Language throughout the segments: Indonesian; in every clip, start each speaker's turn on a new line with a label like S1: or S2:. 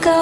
S1: go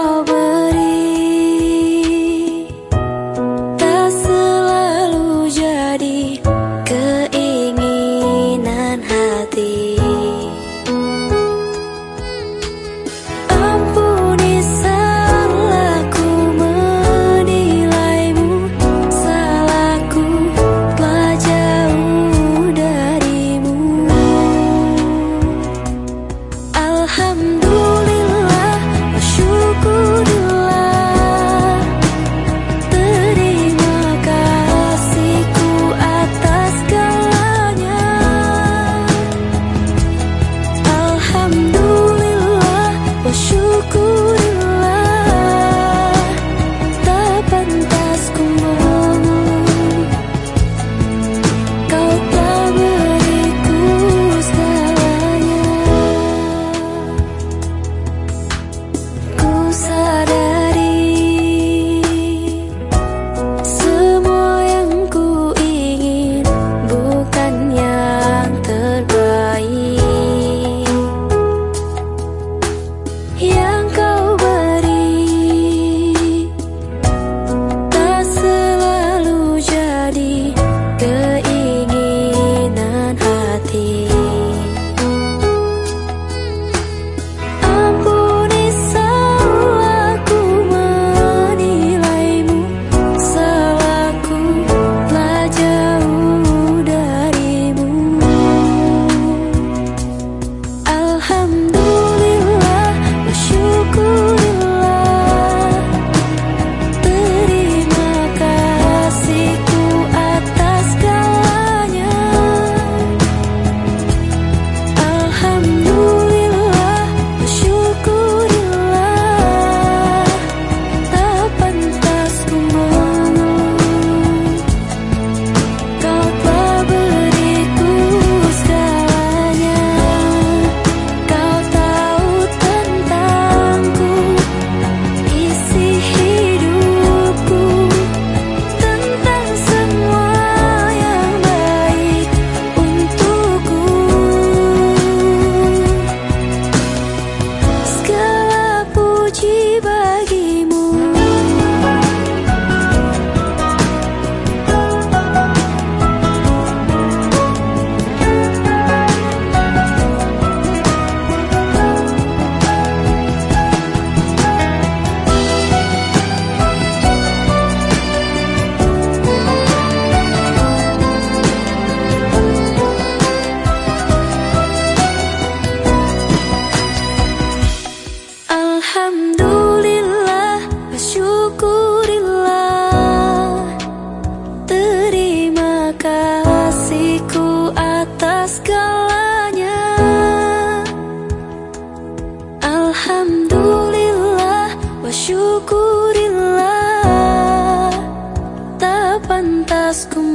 S1: segalanya. Alhamdulillah wa syukurillah Tak pantas ku